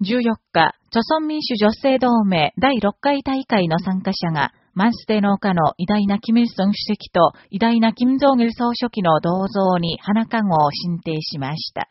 14日、著村民主女性同盟第6回大会の参加者が、マンステ農家の偉大なキム・イルソン主席と偉大なキム・ジョン・ル総書記の銅像に花籠を進呈しました。